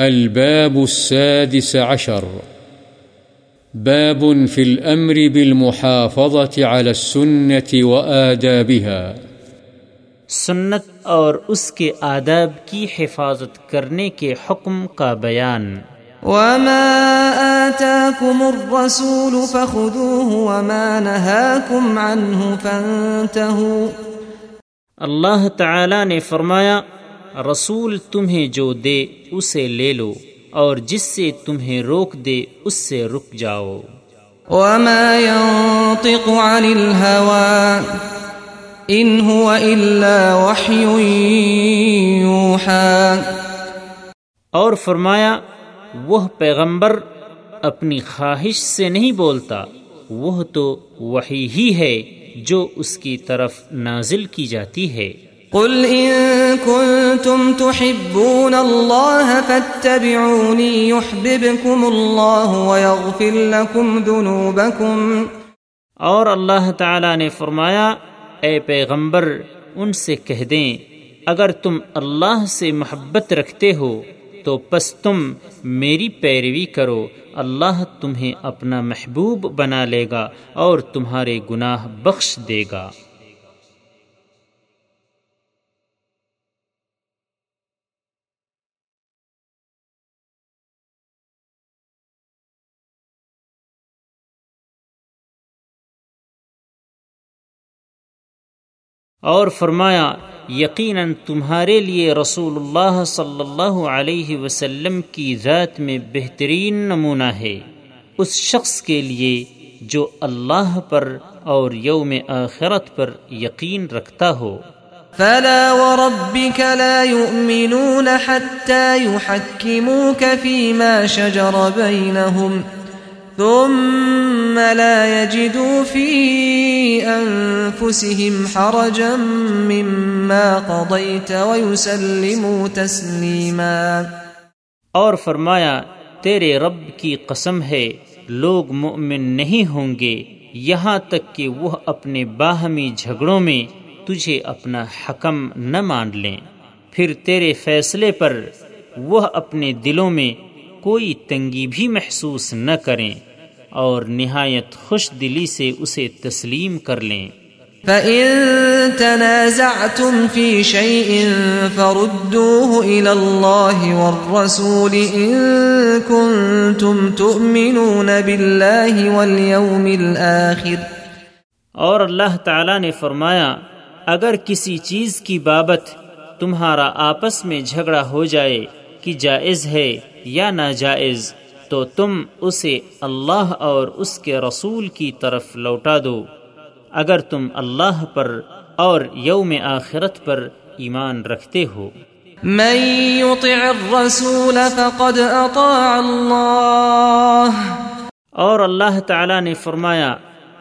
الباب السادس عشر. باب في الأمر بالمحافظة على السنة وآدابها. سنت اور اس کے آداب کی حفاظت کرنے کے حکم کا بیان۔ وما آتاكم الرسول فخذوه وما نهاكم عنه فانتهوا۔ اللہ تعالی نے فرمایا رسول تمہیں جو دے اسے لے لو اور جس سے تمہیں روک دے اس سے رک جاؤ۔ وما ينطق عن الهوى إن هو إلا وحي يوحى۔ اور فرمایا وہ پیغمبر اپنی خواہش سے نہیں بولتا وہ تو وہی ہی ہے جو اس کی طرف نازل کی جاتی ہے۔ قل إن كنتم تحبون الله فاتبعوني يحببكم الله ويغفر لكم ذنوبكم. اور اللہ تعالی نے فرمایا، اے پیغمبر، ان سے کہہ دیں، اگر تم اللہ سے محبت رکھتے ہو، تو پس تم میری پیروی کرو، اللہ تمہیں اپنا محبوب بنا لے گا اور تمہارے گناہ بخش دے گا۔ اور فرمایا، یقیناً تمہارے لیے رسول اللہ صلی اللہ علیہ وسلم کی ذات میں بہترین نمونہ ہے۔ اس شخص کے لیے جو اللہ پر اور یوم آخرت پر یقین رکھتا ہو۔ فلا وربك لا يؤمنون حتى يحكموك فيما شجر بينهم ثم لا يجدوا في أنفسهم حرجا مما قضيت ويسلموا تسليما. اور فرمایا، تیرے رب کی قسم ہے، لوگ مؤمن نہیں ہوں گے، یہاں تک کہ وہ اپنے باہمی جھگڑوں میں تجھے اپنا حکم نہ مان لیں۔ پھر تیرے فیصلے پر وہ اپنے دلوں میں کوئی تنگی بھی محسوس نہ کریں۔ اور نہایت خوش دلی سے اسے تسلیم کر لیں۔ فَإِن تَنَازَعْتُمْ فِي شَيْءٍ فَرُدُّوهُ إِلَى اللَّهِ وَالرَّسُولِ إِن كُنتُمْ تُؤْمِنُونَ بِاللَّهِ وَالْيَوْمِ الْآخِرِ۔ اور اللہ تعالی نے فرمایا اگر کسی چیز کی بابت تمہارا آپس میں جھگڑا ہو جائے کہ جائز ہے یا ناجائز تو تم اسے اللہ اور اس کے رسول کی طرف لوٹا دو۔ اگر تم اللہ پر اور یوم آخرت پر ایمان رکھتے ہو۔ من يطع الرسول فقد اطاع اللہ۔ اور اللہ تعالی نے فرمایا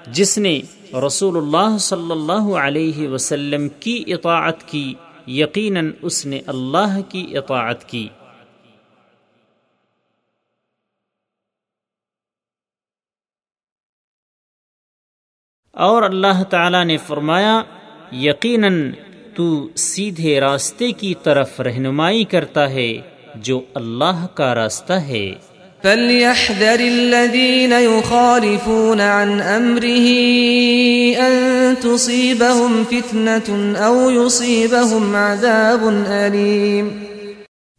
جس نے رسول اللہ صلی اللہ علیہ وسلم کی اطاعت کی یقیناً اس نے اللہ کی اطاعت کی۔ اور اللہ تعالی نے فرمایا یقیناً تو سیدھے راستے کی طرف رہنمائی کرتا ہے جو اللہ کا راستہ ہے۔ فليحذر الذين يخالفون عن أمره أن تصيبهم فتنة أو يصيبهم عذاب أليم۔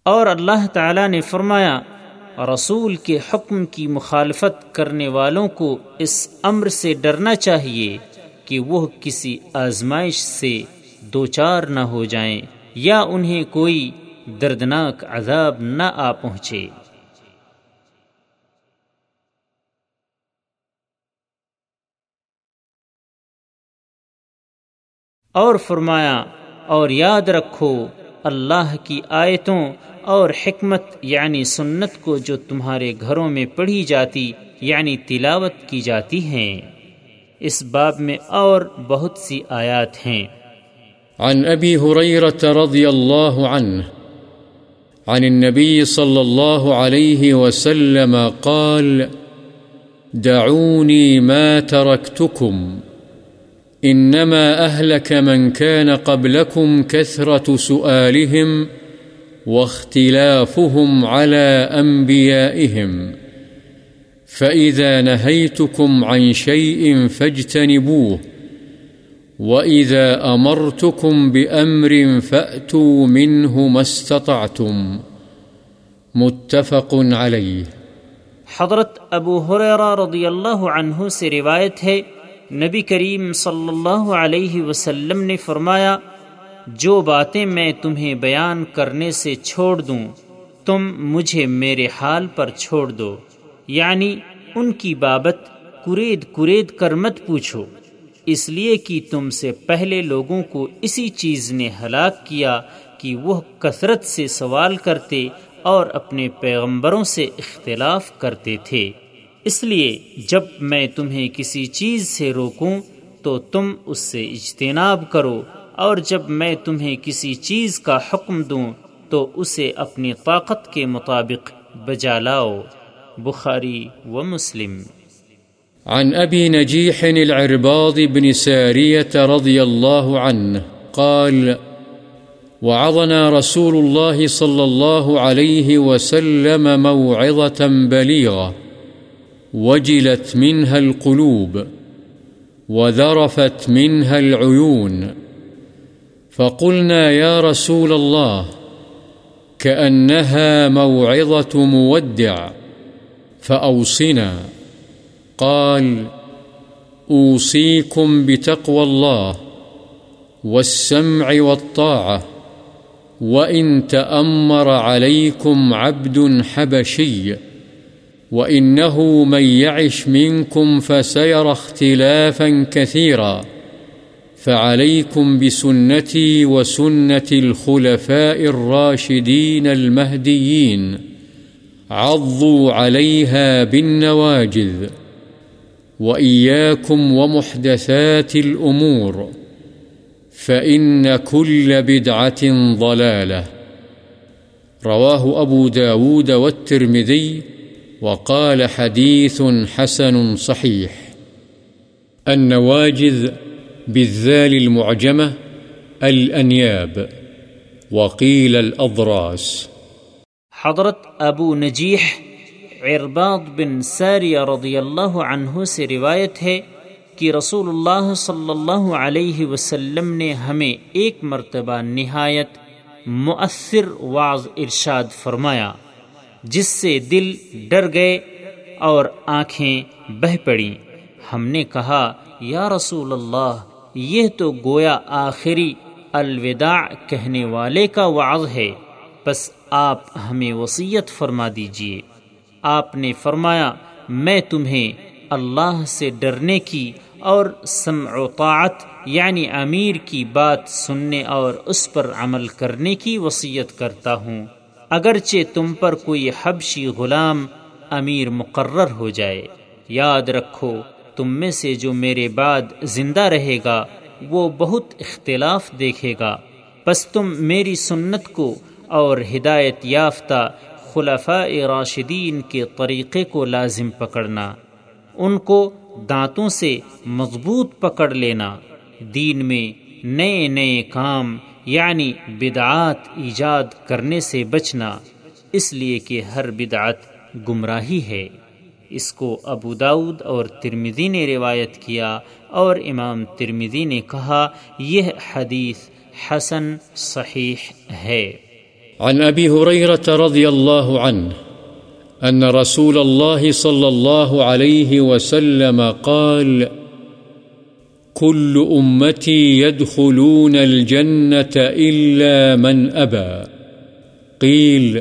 اور اللہ تعالی نے فرمایا رسول کے حکم کی مخالفت کرنے والوں کو اس امر سے ڈرنا چاہیے کہ وہ کسی آزمائش سے دوچار نہ ہو جائیں یا انہیں کوئی دردناک عذاب نہ آ پہنچے۔ اور فرمایا، اور یاد رکھو، اللہ کی آیتوں اور حکمت یعنی سنت کو جو تمہارے گھروں میں پڑھی جاتی یعنی تلاوت کی جاتی ہیں۔ اس باب میں اور بہت سی آیات ہیں۔ عن ابی حریرت رضی اللہ عنہ، عن النبي صلى الله عليه وسلم قال دعوني ما تركتكم إنما أهلك من كان قبلكم كثرة سؤالهم واختلافهم على أنبيائهم. فإذا نهيتكم عن شيء فاجتنبوه، وإذا أمرتكم بأمر فأتوا منه ما استطعتم. متفق عليه. حضرت ابو حریرہ رضی اللہ عنہ سے روایت ہے، نبی کریم صلی اللہ علیہ وسلم نے فرمایا جو باتیں میں تمہیں بیان کرنے سے چھوڑ دوں، تم مجھے میرے حال پر چھوڑ دو۔ یعنی ان کی بابت کرید کرید کر مت پوچھو۔ اس لیے کہ تم سے پہلے لوگوں کو اسی چیز نے ہلاک کیا کہ وہ کثرت سے سوال کرتے اور اپنے پیغمبروں سے اختلاف کرتے تھے۔ اس لیے جب میں تمہیں کسی چیز سے روکوں، تو تم اس سے اجتناب کرو۔ اور جب میں تمہیں کسی چیز کا حکم دوں تو اسے اپنی طاقت کے مطابق بجا لاؤ۔ بخاری و مسلم۔ عن أبي نجيح العرباض بن سارية رضي الله عنه قال، وعظنا رسول الله صلى الله عليه وسلم موعظة بليغة وجلت منها القلوب، وذرفت منها العيون فقلنا يا رسول الله، كأنها موعظة مودع، فأوصنا. قال، أوصيكم بتقوى الله والسمع والطاعة، وإن تأمر عليكم عبد حبشي، وإنه من يعش منكم فسير اختلافا كثيرا. فعليكم بسنتي وسنة الخلفاء الراشدين المهديين. عضوا عليها بالنواجذ. وإياكم ومحدثات الأمور. فإن كل بدعة ضلالة. رواه أبو داود والترمذي وقال حديث حسن صحيح. النواجذ بالذال المعجمة الأنياب وقيل الأضراس. حضرت ابو نجیح عرباد بن ساریہ رضی اللہ عنہ سے روایت ہے کہ رسول اللہ صلی اللہ علیہ وسلم نے ہمیں ایک مرتبہ نہایت مؤثر واض ارشاد فرمایا، جس سے دل ڈر گئے اور آنکھیں بہ پڑیں۔ ہم نے کہا، یا رسول اللہ یہ تو گویا آخری الوداع کہنے والے کا وعظ ہے۔ بس آپ ہمیں وصیت فرما دیجیے۔ آپ نے فرمایا، میں تمہیں اللہ سے ڈرنے کی اور سمع و طاعت یعنی امیر کی بات سننے اور اس پر عمل کرنے کی وصیت کرتا ہوں۔ اگرچہ تم پر کوئی حبشی غلام امیر مقرر ہو جائے۔ یاد رکھو تم میں سے جو میرے بعد زندہ رہے گا، وہ بہت اختلاف دیکھے گا۔ بس تم میری سنت کو اور ہدایت یافتہ خلفاء راشدین کے طریقے کو لازم پکڑنا۔ ان کو دانتوں سے مضبوط پکڑ لینا۔ دین میں نئے نئے کام یعنی بدعات ایجاد کرنے سے بچنا۔ اس لیے کہ ہر بدعت گمراہی ہے۔ اس کو ابو داود اور ترمدی نے روایت کیا اور امام ترمدی نے کہا، یہ حدیث حسن صحیح ہے۔ عن أبي هريرة رضي الله عنه أن رسول الله صلى الله عليه وسلم قال كل أمتي يدخلون الجنة إلا من أبى قيل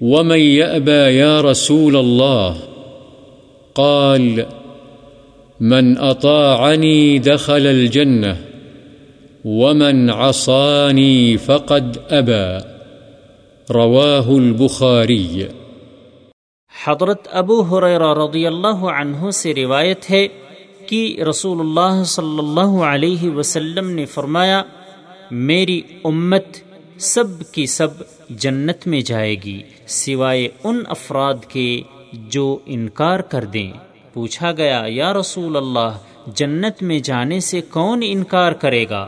ومن يأبى يا رسول الله قال، من أطاعني دخل الجنة، ومن عصاني فقد أبى. رواہ البخاری حضرت ابو حریرہ رضی اللہ عنہ سے روایت ہے کہ رسول اللہ صلی اللہ علیہ وسلم نے فرمایا، میری امت سب کی سب جنت میں جائے گی، سوائے ان افراد کے جو انکار کر دیں۔ پوچھا گیا، یا رسول اللہ، جنت میں جانے سے کون انکار کرے گا؟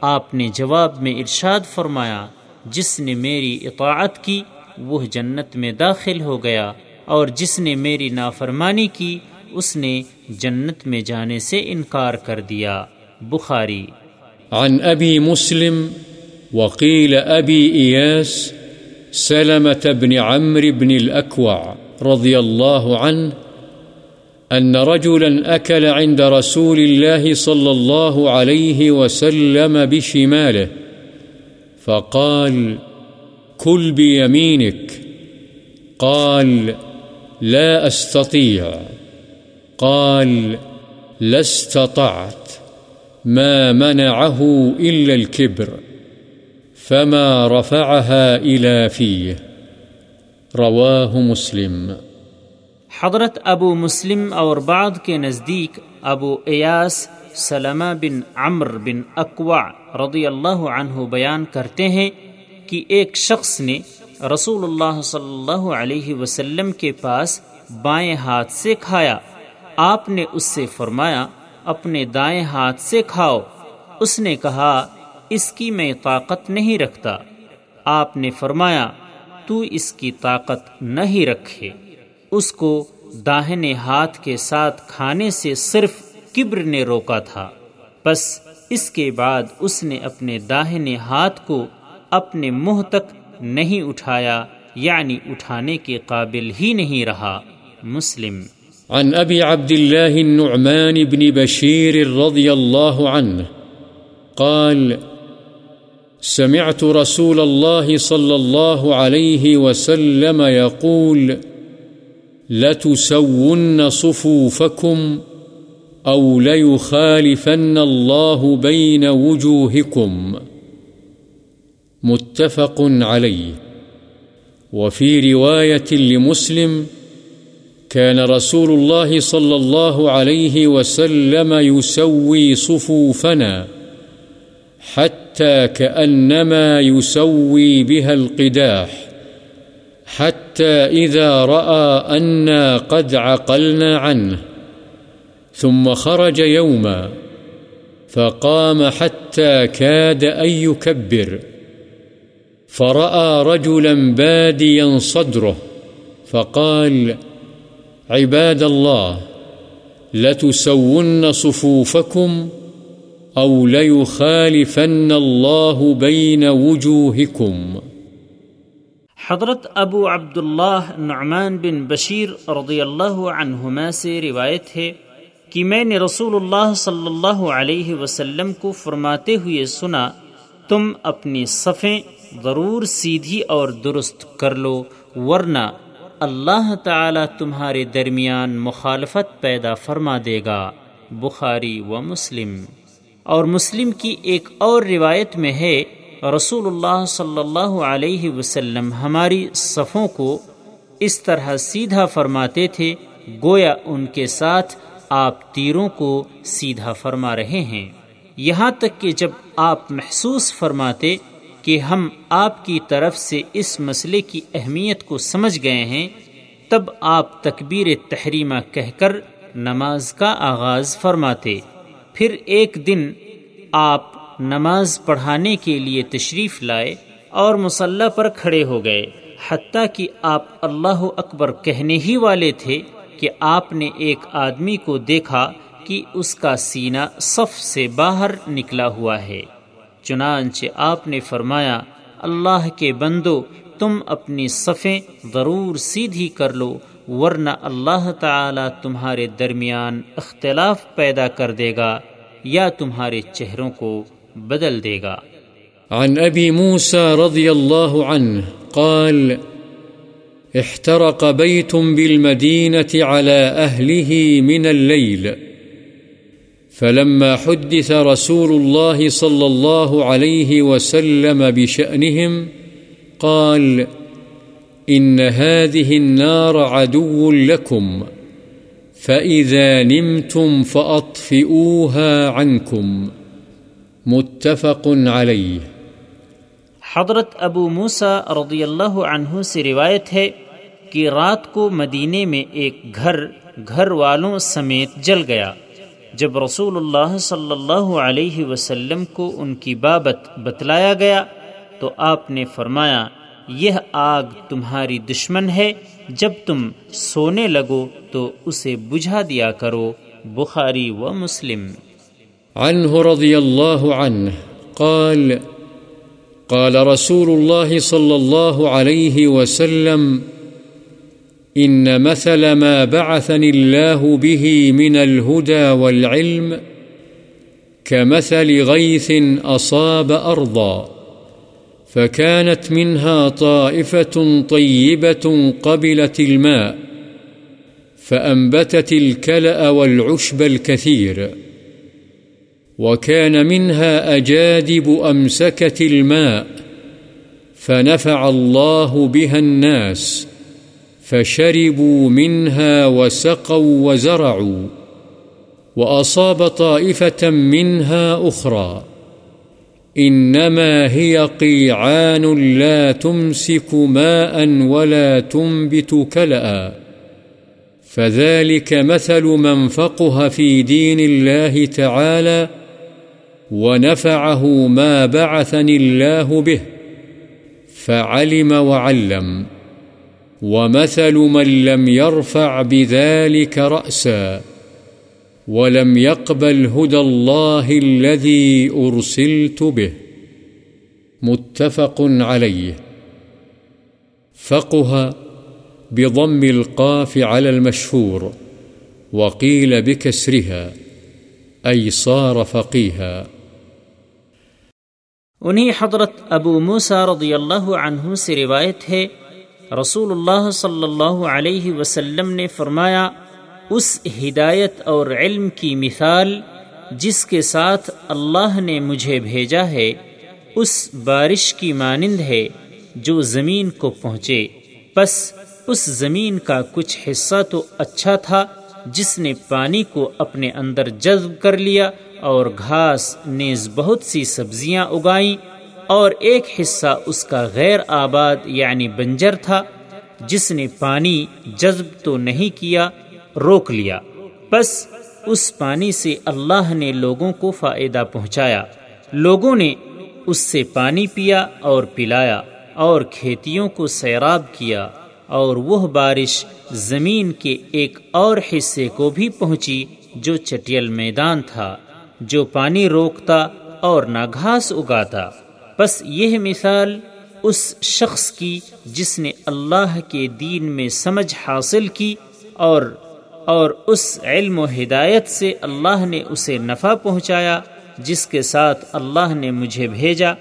آپ نے جواب میں ارشاد فرمایا، جس نے میری اطاعت کی، وہ جنت میں داخل ہو گیا، اور جس نے میری نافرمانی کی، اس نے جنت میں جانے سے انکار کر دیا۔ بخاری۔ عن ابی مسلم وقيل ابی ایاس سلمة بن عمرو بن الأكوع رضي الله عنه أن رجلا أكل عند رسول الله صلى الله عليه وسلم بشماله فقال كل بيمينك قال لا أستطيع قال لا استطعت ما منعه إلا الكبر فما رفعها إلى فيه رواه مسلم. حضرت ابو مسلم اور بعد کے نزدیک ابو ایاس سلمہ بن عمر بن اقوا رضی اللہ عنہ بیان کرتے ہیں کہ ایک شخص نے رسول اللہ صلی اللہ علیہ وسلم کے پاس بائیں ہاتھ سے کھایا۔ آپ نے اس سے فرمایا، اپنے دائیں ہاتھ سے کھاؤ۔ اس نے کہا، اس کی میں طاقت نہیں رکھتا۔ آپ نے فرمایا تو اس کی طاقت نہیں رکھے۔ اس کو داہنے ہاتھ کے ساتھ کھانے سے صرف کبر نے روکا تھا۔ بس اس کے بعد اس نے اپنے داہنے ہاتھ کو اپنے منہ تک نہیں اٹھایا یعنی اٹھانے کے قابل ہی نہیں رہا۔ مسلم۔ عن ابي عبد الله النعمان بن بشير رضي الله عنه قال سمعت رسول الله صلى الله عليه وسلم يقول، لتسون صفوفكم أو ليخالفن الله بين وجوهكم. متفق عليه. وفي رواية لمسلم، كان رسول الله صلى الله عليه وسلم يسوي صفوفنا حتى حتى كأنما يسوي بها القداح، حتى إذا رأى أنا قد عقلنا عنه، ثم خرج يوما، فقام حتى كاد أن يكبر، فرأى رجلا باديا صدره، فقال عباد الله، لتسون صفوفكم أو ليخالفن الله بين وجوهكم. حضرت ابو عبداللہ نعمان بن بشیر رضی اللہ عنہما سے روایت ہے کہ میں نے رسول اللہ صلی اللہ علیہ وسلم کو فرماتے ہوئے سنا، تم اپنی صفیں ضرور سیدھی اور درست کر لو، ورنہ اللہ تعالی تمہارے درمیان مخالفت پیدا فرما دے گا۔ بخاری و مسلم۔ اور مسلم کی ایک اور روایت میں ہے، رسول اللہ صلی اللہ علیہ وسلم ہماری صفوں کو اس طرح سیدھا فرماتے تھے، گویا ان کے ساتھ آپ تیروں کو سیدھا فرما رہے ہیں۔ یہاں تک کہ جب آپ محسوس فرماتے کہ ہم آپ کی طرف سے اس مسئلے کی اہمیت کو سمجھ گئے ہیں، تب آپ تکبیر تحریمہ کہہ کر نماز کا آغاز فرماتے۔ پھر ایک دن آپ نماز پڑھانے کے لیے تشریف لائے اور مسلح پر کھڑے ہو گئے، حتیٰ کہ آپ اللہ اکبر کہنے ہی والے تھے کہ آپ نے ایک آدمی کو دیکھا کہ اس کا سینہ صف سے باہر نکلا ہوا ہے۔ چنانچہ آپ نے فرمایا، اللہ کے بندو، تم اپنی صفیں ضرور سیدھی کر لو ورنہ اللہ تعالی تمہارے درمیان اختلاف پیدا کر دے گا یا تمہارے چہروں کو بدل دے گا۔ عن أبي موسى رضي الله عنه قال، احترق بيت بالمدينة على أهله من الليل فلما حدث رسول الله صلى الله عليه وسلم بشأنهم قال إن هذه النار عدو لكم فإذا نمتم فأطفئوها عنكم متفق علیہ حضرت ابو موسا رضی اللہ عنہ سے روایت ہے کہ رات کو مدینے میں ایک گھر گھر والوں سمیت جل گیا۔ جب رسول اللہ صلی اللہ علیہ وسلم کو ان کی بابت بتلایا گیا تو آپ نے فرمایا یہ آگ تمہاری دشمن ہے، جب تم سونے لگو تو اسے بجھا دیا کرو، بخاری و مسلم۔ عنه رضي الله عنه قال قال رسول الله صلى الله عليه وسلم إن مثل ما بعثني الله به من الهدى والعلم كمثل غيث أصاب أرضا فكانت منها طائفة طيبة قبلت الماء، فأنبتت الكلأ والعشب الكثير، وكان منها أجادب أمسكت الماء، فنفع الله بها الناس، فشربوا منها وسقوا وزرعوا، وأصاب طائفة منها أخرى. إنما هي قيعان لا تمسك ماء ولا تنبت كلأ. فذلك مثل من فقه في دين الله تعالى ونفعه ما بعثني الله به، فعلم وعلم. ومثل من لم يرفع بذلك رأسا. ولم يقبل هدى الله الذي أرسلت به. متفق عليه. فقه بضم القاف على المشهور، وقيل بكسرها، أي صار فقيها. انہیں حضرت ابو موسیٰ رضی اللہ عنہ سے روایت ہے، رسول اللہ صلی اللہ علیہ وسلم نے فرمایا اس ہدایت اور علم کی مثال جس کے ساتھ اللہ نے مجھے بھیجا ہے، اس بارش کی مانند ہے جو زمین کو پہنچے۔ بس اس زمین کا کچھ حصہ تو اچھا تھا جس نے پانی کو اپنے اندر جذب کر لیا اور گھاس، نیز بہت سی سبزیاں اگائیں۔ اور ایک حصہ اس کا غیر آباد یعنی بنجر تھا، جس نے پانی جذب تو نہیں کیا روک لیا۔ بس اس پانی سے اللہ نے لوگوں کو فائدہ پہنچایا۔ لوگوں نے اس سے پانی پیا اور پلایا اور کھیتیوں کو سیراب کیا اور وہ بارش زمین کے ایک اور حصے کو بھی پہنچی جو چٹیل میدان تھا، جو پانی روکتا اور نہ گھاس اگاتا۔ بس یہ مثال اس شخص کی جس نے اللہ کے دین میں سمجھ حاصل کی اور اور اس علم و ہدایت سے اللہ نے اسے نفع پہنچایا، جس کے ساتھ اللہ نے مجھے بھیجا۔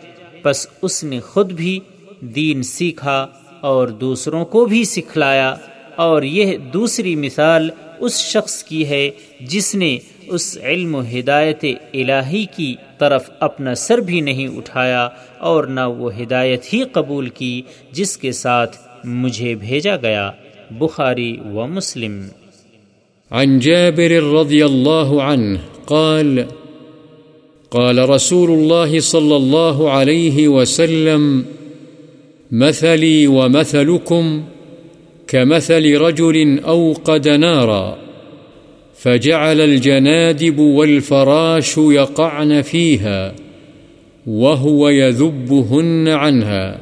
بس اس نے خود بھی دین سیکھا اور دوسروں کو بھی سکھلایا۔ اور یہ دوسری مثال اس شخص کی ہے جس نے اس علم و ہدایت الہی کی طرف اپنا سر بھی نہیں اٹھایا اور نہ وہ ہدایت ہی قبول کی، جس کے ساتھ مجھے بھیجا گیا۔ بخاری و مسلم۔ عن جابر رضي الله عنه قال قال رسول الله صلى الله عليه وسلم، مثلي ومثلكم كمثل رجل أوقد نارا، فجعل الجنادب والفراش يقعن فيها، وهو يذبهن عنها،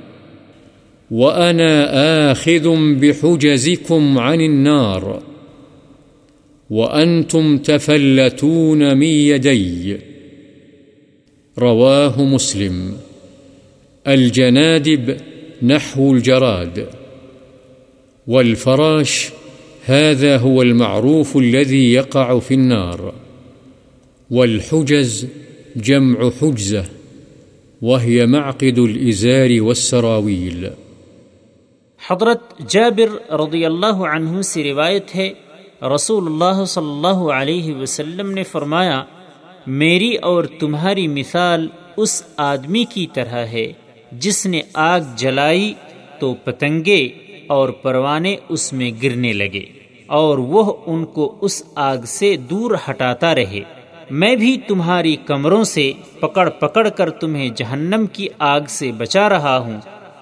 وأنا آخذ بحجزكم عن النار. وأنتم تفلتون من يدي رواه مسلم الجنادب نحو الجراد والفراش هذا هو المعروف الذي يقع في النار والحجز جمع حجزة وهي معقد الإزار والسراويل حضرت جابر رضی اللہ عنہ سے روایت ہے رسول اللہ صلی اللہ علیہ وسلم نے فرمایا میری اور تمہاری مثال اس آدمی کی طرح ہے جس نے آگ جلائی تو پتنگے اور پروانے اس میں گرنے لگے اور وہ ان کو اس آگ سے دور ہٹاتا رہے۔ میں بھی تمہاری کمروں سے پکڑ پکڑ کر تمہیں جہنم کی آگ سے بچا رہا ہوں،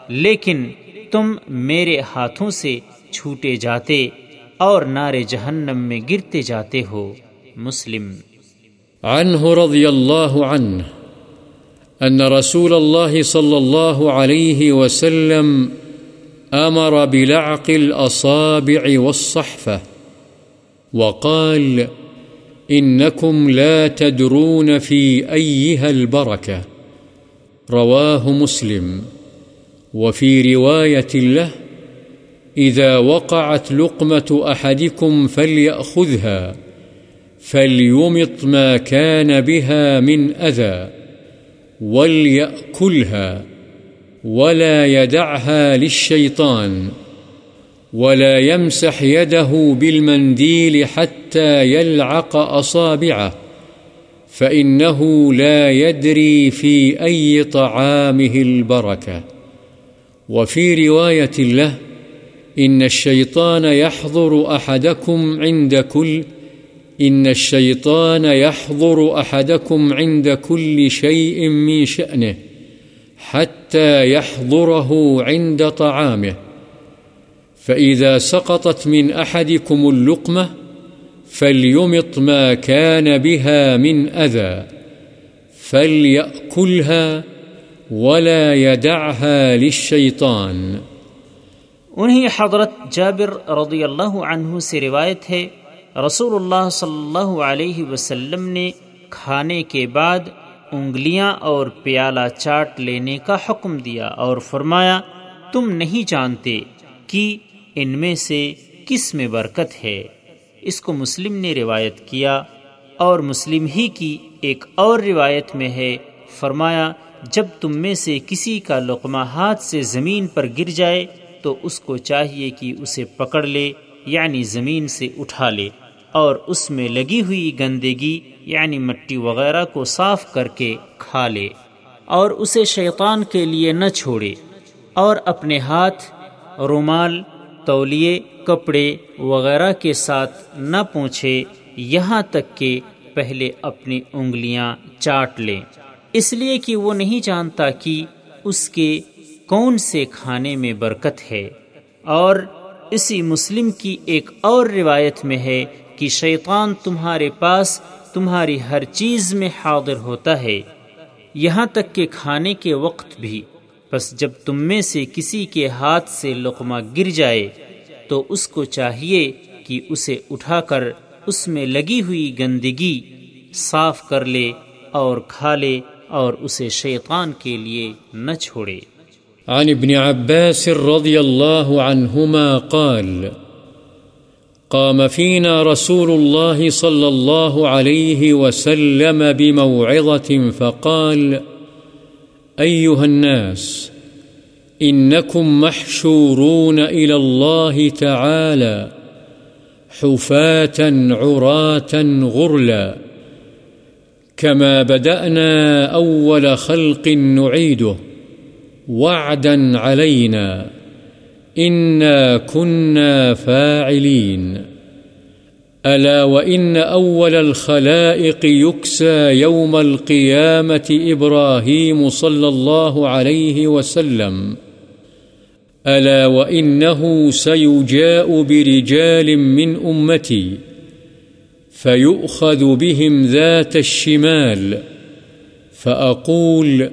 لیکن تم میرے ہاتھوں سے چھوٹے جاتے اور نار جہنم میں گرتے جاتے ہو مسلم۔ عنه رضي الله عنه أن رسول الله صلى الله عليه وسلم أمر بلعق الأصابع والصحفة وقال إنكم لا تدرون في أيها البركة رواه مسلم۔ وفي رواية له إذا وقعت لقمة أحدكم فليأخذها، فليمط ما كان بها من أذى، وليأكلها، ولا يدعها للشيطان، ولا يمسح يده بالمنديل حتى يلعق أصابعه، فإنه لا يدري في أي طعامه البركة. وفي رواية له إن الشيطان يحضر أحدكم عند كل إن الشيطان يحضر أحدكم عند كل شيء من شأنه حتى يحضره عند طعامه فإذا سقطت من أحدكم اللقمة فليمط ما كان بها من أذى فليأكلها ولا يدعها للشيطان انہیں حضرت جابر رضی اللہ عنہ سے روایت ہے، رسول اللہ صلی اللہ علیہ وسلم نے کھانے کے بعد انگلیاں اور پیالہ چاٹ لینے کا حکم دیا اور فرمایا، تم نہیں جانتے کہ ان میں سے کس میں برکت ہے۔ اس کو مسلم نے روایت کیا اور مسلم ہی کی ایک اور روایت میں ہے، فرمایا، جب تم میں سے کسی کا لقمہ ہاتھ سے زمین پر گر جائے تو اس کو چاہیے کہ اسے پکڑ لے یعنی زمین سے اٹھا لے، اور اس میں لگی ہوئی گندگی یعنی مٹی وغیرہ کو صاف کر کے کھا لے، اور اسے شیطان کے لیے نہ چھوڑے، اور اپنے ہاتھ، رومال، تولیے، کپڑے وغیرہ کے ساتھ نہ پہنچے یہاں تک کہ پہلے اپنی انگلیاں چاٹ لیں۔ اس لیے کہ وہ نہیں جانتا کہ اس کے کون سے کھانے میں برکت ہے؟ اور اسی مسلم کی ایک اور روایت میں ہے کہ شیطان تمہارے پاس تمہاری ہر چیز میں حاضر ہوتا ہے، یہاں تک کہ کھانے کے وقت بھی۔ بس جب تم میں سے کسی کے ہاتھ سے لقمہ گر جائے، تو اس کو چاہیے کہ اسے اٹھا کر اس میں لگی ہوئی گندگی صاف کر لے اور کھا لے اور اسے شیطان کے لیے نہ چھوڑے۔ عن ابن عباس رضي الله عنهما قال، قام فينا رسول الله صلى الله عليه وسلم بموعظة فقال أيها الناس إنكم محشورون إلى الله تعالى حفاة عراة غرلا كما بدأنا أول خلق نعيده وعدا علينا إنا كنا فاعلين ألا وإن أول الخلائق يكسى يوم القيامة إبراهيم صلى الله عليه وسلم ألا وإنه سيجاء برجال من أمتي فيؤخذ بهم ذات الشمال فأقول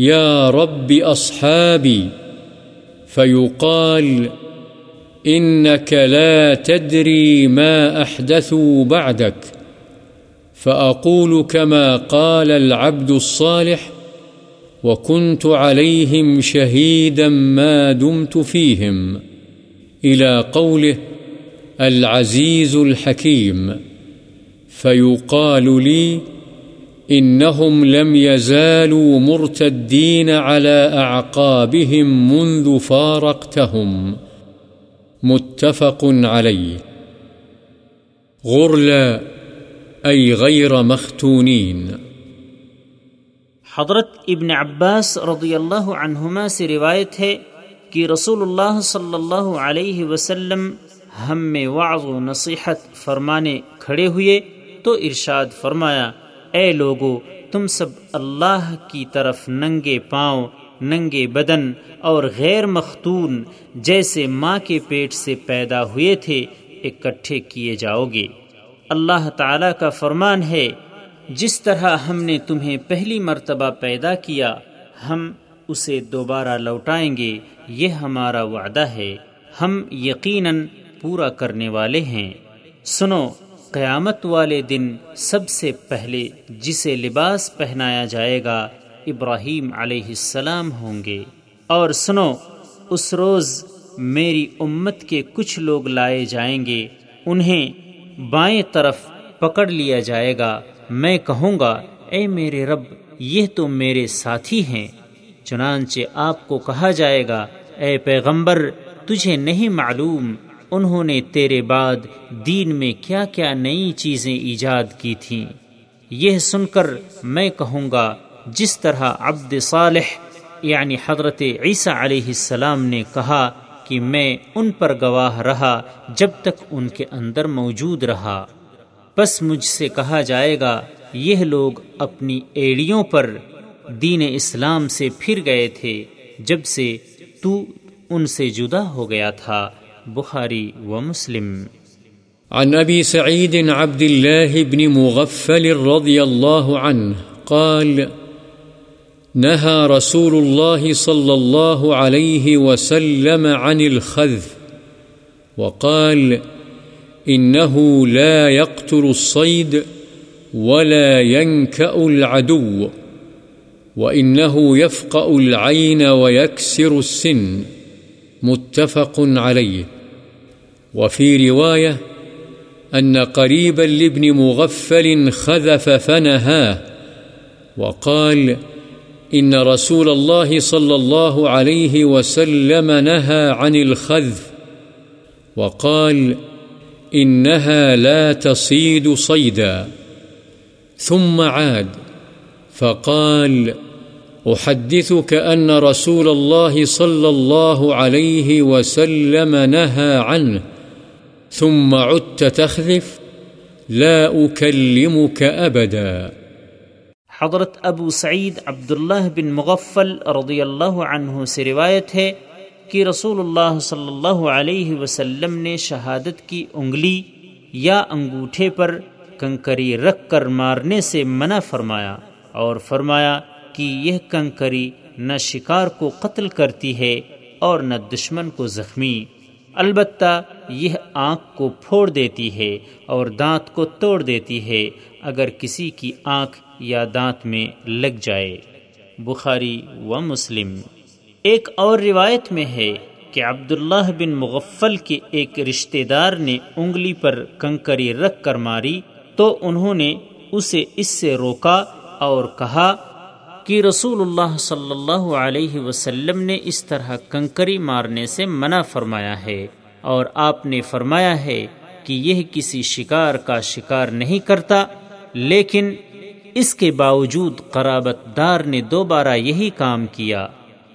يا رب أصحابي، فيقال إنك لا تدري ما أحدثوا بعدك، فأقول كما قال العبد الصالح، وكنت عليهم شهيدا ما دمت فيهم، إلى قوله العزيز الحكيم، فيقال لي إنهم لم يزالوا مرتدين على أعقابهم منذ فارقتهم. متفق عليه. غرلا، أي غير مختونين. حضرت ابن عباس رضی اللہ عنہما سے روایت ہے کہ رسول اللہ صلی اللہ علیہ وسلم ہم میں وعظ و نصیحت فرمانے کھڑے ہوئے تو ارشاد فرمایا اے لوگو، تم سب اللہ کی طرف ننگے پاؤں، ننگے بدن اور غیر مختون جیسے ماں کے پیٹ سے پیدا ہوئے تھے، اکٹھے کیے جاؤ گے۔ اللہ تعالی کا فرمان ہے، جس طرح ہم نے تمہیں پہلی مرتبہ پیدا کیا، ہم اسے دوبارہ لوٹائیں گے، یہ ہمارا وعدہ ہے۔ ہم یقیناً پورا کرنے والے ہیں۔ سنو قیامت والے دن سب سے پہلے جسے لباس پہنایا جائے گا ابراہیم علیہ السلام ہوں گے۔ اور سنو، اس روز میری امت کے کچھ لوگ لائے جائیں گے، انہیں بائیں طرف پکڑ لیا جائے گا۔ میں کہوں گا، اے میرے رب، یہ تو میرے ساتھی ہیں۔ چنانچہ آپ کو کہا جائے گا، اے پیغمبر، تجھے نہیں معلوم انہوں نے تیرے بعد دین میں کیا کیا نئی چیزیں ایجاد کی تھیں۔ یہ سن کر میں کہوں گا، جس طرح عبد صالح یعنی حضرت عیسیٰ علیہ السلام نے کہا کہ میں ان پر گواہ رہا جب تک ان کے اندر موجود رہا۔ بس مجھ سے کہا جائے گا، یہ لوگ اپنی ایڑیوں پر دین اسلام سے پھر گئے تھے جب سے تو ان سے جدا ہو گیا تھا۔ بخاری و مسلم عن أبي سعيد عبد الله بن مغفل رضي الله عنه قال نهى رسول الله صلى الله عليه وسلم عن الخذ وقال إنه لا يقتل الصيد ولا ينكأ العدو وإنه يفقأ العين ويكسر السن متفق عليه وفي رواية أن قريبا لابن مغفل خذف فنهاه وقال إن رسول الله صلى الله عليه وسلم نهى عن الخذف وقال إنها لا تصيد صيدا ثم عاد فقال أحدثك أن رسول الله صلى الله عليه وسلم نهى عنه ثم عدت تخذف، لا أكلمك أبدا. حضرت ابو سعید عبداللہ بن مغفل رضی اللہ عنہ سے روایت ہے کہ رسول اللہ صلی اللہ علیہ وسلم نے شہادت کی انگلی یا انگوٹھے پر کنکری رکھ کر مارنے سے منع فرمایا اور فرمایا کہ یہ کنکری نہ شکار کو قتل کرتی ہے اور نہ دشمن کو زخمی۔ البتہ یہ آنکھ کو پھوڑ دیتی ہے اور دانت کو توڑ دیتی ہے اگر کسی کی آنکھ یا دانت میں لگ جائے۔ بخاری و مسلم۔ ایک اور روایت میں ہے کہ عبداللہ بن مغفل کے ایک رشتہ دار نے انگلی پر کنکری رکھ کر ماری تو انہوں نے اسے اس سے روکا اور کہا کہ رسول اللہ صلی اللہ علیہ وسلم نے اس طرح کنکری مارنے سے منع فرمایا ہے اور آپ نے فرمایا ہے کہ یہ کسی شکار کا شکار نہیں کرتا، لیکن اس کے باوجود قرابت دار نے دوبارہ یہی کام کیا۔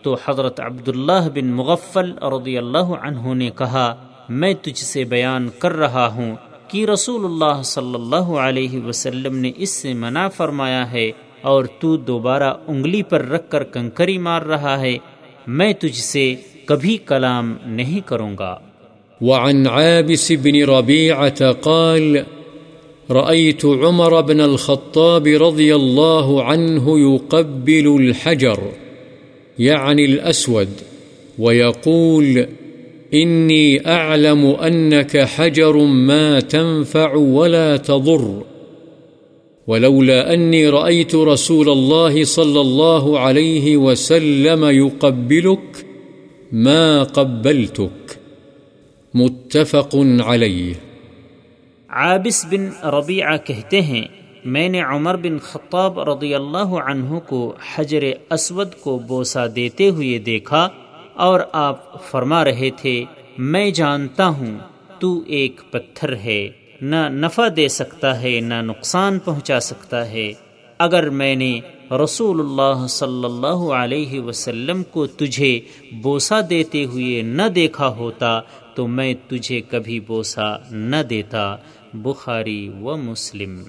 تو حضرت عبداللہ بن مغفل رضی اللہ عنہ نے کہا، میں تجھ سے بیان کر رہا ہوں کہ رسول اللہ صلی اللہ علیہ وسلم نے اس سے منع فرمایا ہے اور تو دوبارہ انگلی پر رکھ کر کنکری مار رہا ہے، میں تجھ سے کبھی کلام نہیں کروں گا۔ وعن عابس بن ربيعة قال رأيت عمر بن الخطاب رضي الله عنه يقبل الحجر يعني الأسود ويقول إني أعلم أنك حجر ما تنفع ولا تضر. ولولا أني رأيت رسول الله صلى الله عليه وسلم يقبلك ما قبلتك. متفق عليه. عابس بن ربیعہ کہتے ہیں، میں نے عمر بن خطاب رضی اللہ عنہ کو حجر اسود کو بوسا دیتے ہوئے دیکھا اور آپ فرما رہے تھے، میں جانتا ہوں، تو ایک پتھر ہے۔ نہ نفع دے سکتا ہے، نہ نقصان پہنچا سکتا ہے۔ اگر میں نے رسول اللہ صلی اللہ علیہ وسلم کو تجھے بوسہ دیتے ہوئے نہ دیکھا ہوتا، تو میں تجھے کبھی بوسہ نہ دیتا۔ بخاری و مسلم۔